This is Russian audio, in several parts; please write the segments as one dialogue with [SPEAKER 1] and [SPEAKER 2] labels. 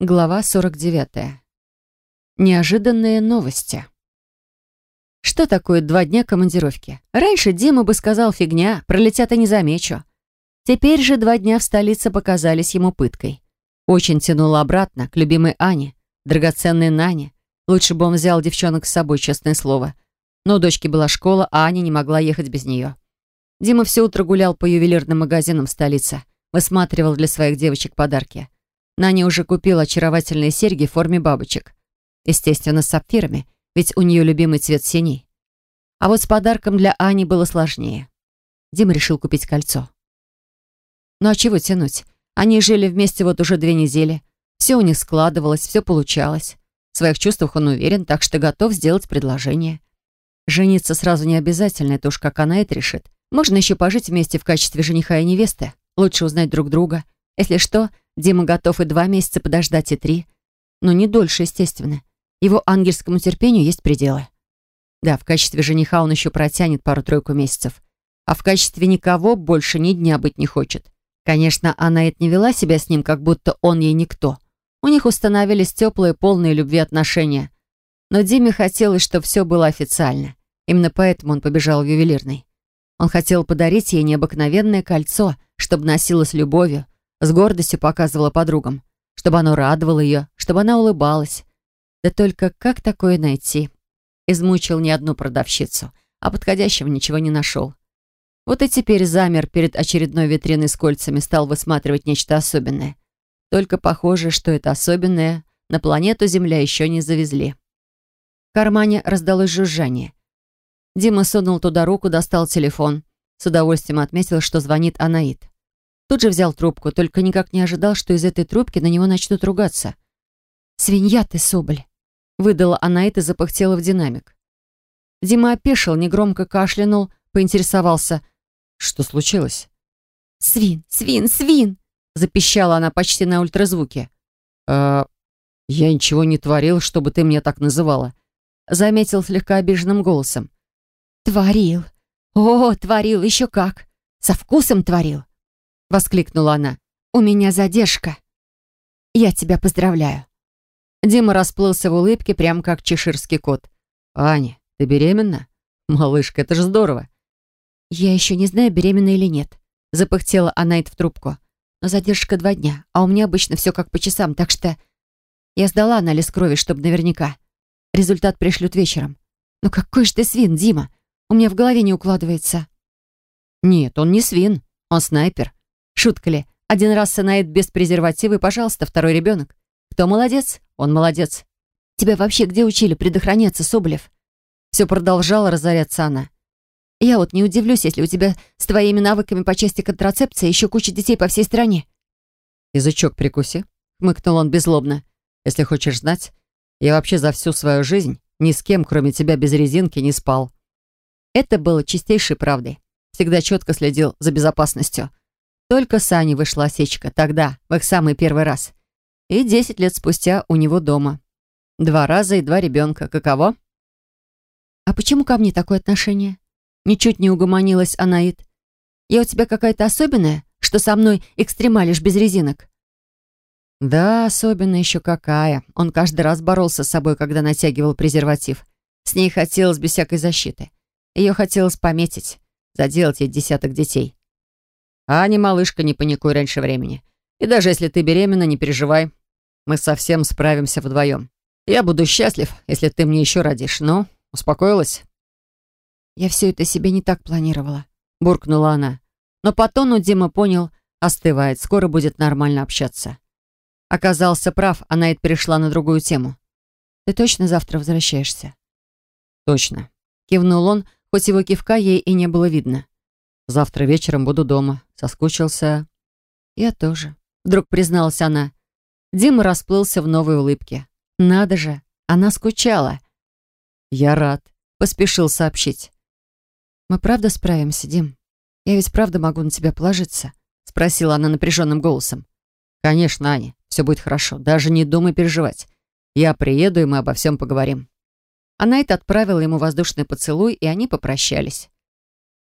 [SPEAKER 1] Глава 49. Неожиданные новости. Что такое два дня командировки? Раньше Дима бы сказал «фигня», пролетят и не замечу. Теперь же два дня в столице показались ему пыткой. Очень тянуло обратно, к любимой Ане, драгоценной Нане. Лучше бы он взял девчонок с собой, честное слово. Но у дочки была школа, а Аня не могла ехать без нее. Дима все утро гулял по ювелирным магазинам столицы, высматривал для своих девочек подарки. Наня уже купила очаровательные серьги в форме бабочек. Естественно, с сапфирами, ведь у нее любимый цвет синий. А вот с подарком для Ани было сложнее. Дима решил купить кольцо. Ну а чего тянуть? Они жили вместе вот уже две недели. Все у них складывалось, все получалось. В своих чувствах он уверен, так что готов сделать предложение. Жениться сразу не обязательно, это уж как она это решит. Можно еще пожить вместе в качестве жениха и невесты. Лучше узнать друг друга. Если что, Дима готов и два месяца подождать, и три. Но не дольше, естественно. Его ангельскому терпению есть пределы. Да, в качестве жениха он еще протянет пару-тройку месяцев. А в качестве никого больше ни дня быть не хочет. Конечно, она это не вела себя с ним, как будто он ей никто. У них установились теплые, полные любви отношения. Но Диме хотелось, чтобы все было официально. Именно поэтому он побежал в ювелирный. Он хотел подарить ей необыкновенное кольцо, чтобы носила с любовью, с гордостью показывала подругам, чтобы оно радовало ее, чтобы она улыбалась. Да только как такое найти? Измучил не одну продавщицу, а подходящего ничего не нашел. Вот и теперь замер перед очередной витриной с кольцами, стал высматривать нечто особенное. Только похоже, что это особенное на планету Земля еще не завезли. В кармане раздалось жужжание. Дима сунул туда руку, достал телефон. С удовольствием отметил, что звонит Анаит. Тут же взял трубку, только никак не ожидал, что из этой трубки на него начнут ругаться. «Свинья ты, Соболь!» Выдала она это и запыхтела в динамик. Дима опешил, негромко кашлянул, поинтересовался. «Что случилось?» «Свин, свин, свин!» Запищала она почти на ультразвуке. «Э, «Я ничего не творил, чтобы ты меня так называла», заметил слегка обиженным голосом. «Творил! О, творил, еще как! Со вкусом творил! — воскликнула она. «У меня задержка. Я тебя поздравляю». Дима расплылся в улыбке, прям как чеширский кот. «Аня, ты беременна? Малышка, это же здорово!» «Я еще не знаю, беременна или нет», — запыхтела Анайт в трубку. «Но задержка два дня, а у меня обычно все как по часам, так что...» Я сдала анализ крови, чтобы наверняка. Результат пришлют вечером. «Ну какой же ты свин, Дима? У меня в голове не укладывается». «Нет, он не свин, он снайпер. Шутка ли? Один раз сынает без презерватива, и, пожалуйста, второй ребенок. Кто молодец? Он молодец. Тебя вообще где учили предохраняться, Соболев? Все продолжала разоряться она. Я вот не удивлюсь, если у тебя с твоими навыками по части контрацепции еще куча детей по всей стране. Язычок прикуси, хмыкнул он беззлобно. Если хочешь знать, я вообще за всю свою жизнь ни с кем, кроме тебя, без резинки не спал. Это было чистейшей правдой. Всегда четко следил за безопасностью. Только с Аней вышла осечка, тогда, в их самый первый раз. И десять лет спустя у него дома. Два раза и два ребенка. Каково? «А почему ко мне такое отношение?» Ничуть не угомонилась Анаит. «Я у тебя какая-то особенная, что со мной экстремалишь без резинок?» Да, особенно еще какая. Он каждый раз боролся с собой, когда натягивал презерватив. С ней хотелось без всякой защиты. Ее хотелось пометить, заделать ей десяток детей. Аня, малышка, не паникуй раньше времени. И даже если ты беременна, не переживай. Мы совсем справимся вдвоем. Я буду счастлив, если ты мне еще родишь. Ну, успокоилась?» «Я все это себе не так планировала», — буркнула она. Но по тону Дима понял, остывает, скоро будет нормально общаться. Оказался прав, она и перешла на другую тему. «Ты точно завтра возвращаешься?» «Точно», — кивнул он, хоть его кивка ей и не было видно. Завтра вечером буду дома. Соскучился. Я тоже. Вдруг призналась она. Дима расплылся в новой улыбке. Надо же, она скучала. Я рад. Поспешил сообщить. Мы правда справимся, Дим? Я ведь правда могу на тебя положиться? Спросила она напряженным голосом. Конечно, Аня, все будет хорошо. Даже не думай переживать. Я приеду, и мы обо всем поговорим. Она это отправила ему воздушный поцелуй, и они попрощались.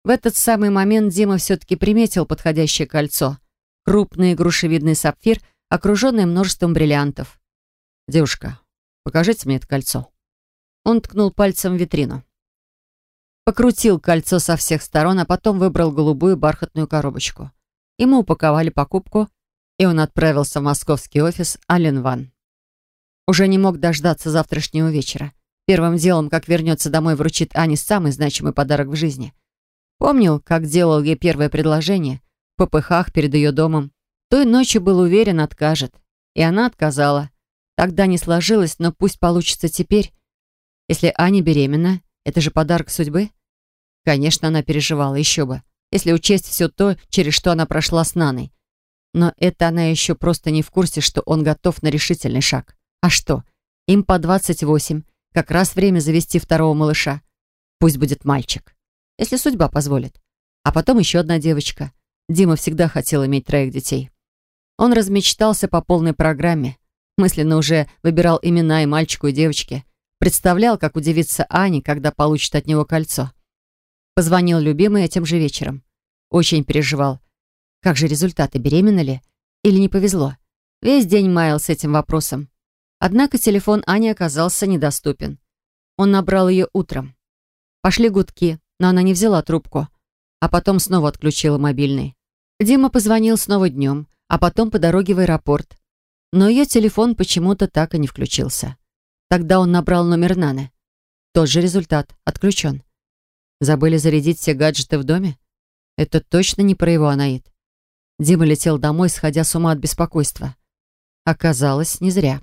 [SPEAKER 1] В этот самый момент Дима все-таки приметил подходящее кольцо. Крупный грушевидный сапфир окруженная множеством бриллиантов. «Девушка, покажите мне это кольцо». Он ткнул пальцем в витрину. Покрутил кольцо со всех сторон, а потом выбрал голубую бархатную коробочку. Ему упаковали покупку, и он отправился в московский офис Ален Ван. Уже не мог дождаться завтрашнего вечера. Первым делом, как вернется домой, вручит Ане самый значимый подарок в жизни. Помнил, как делал ей первое предложение, в попыхах перед ее домом. Той ночью был уверен, откажет. И она отказала. Тогда не сложилось, но пусть получится теперь. Если Аня беременна, это же подарок судьбы. Конечно, она переживала, еще бы. Если учесть все то, через что она прошла с Наной. Но это она еще просто не в курсе, что он готов на решительный шаг. А что? Им по 28. Как раз время завести второго малыша. Пусть будет мальчик. Если судьба позволит. А потом еще одна девочка. Дима всегда хотел иметь троих детей. Он размечтался по полной программе. Мысленно уже выбирал имена и мальчику, и девочке. Представлял, как удивится Аня, когда получит от него кольцо. Позвонил любимый этим же вечером. Очень переживал. Как же результаты, беременна ли? Или не повезло? Весь день маял с этим вопросом. Однако телефон Ани оказался недоступен. Он набрал ее утром. Пошли гудки, но она не взяла трубку, а потом снова отключила мобильный. Дима позвонил снова днем, а потом по дороге в аэропорт. Но ее телефон почему-то так и не включился. Тогда он набрал номер Наны. Тот же результат. Отключен. Забыли зарядить все гаджеты в доме? Это точно не про его Анаит. Дима летел домой, сходя с ума от беспокойства. Оказалось, не зря.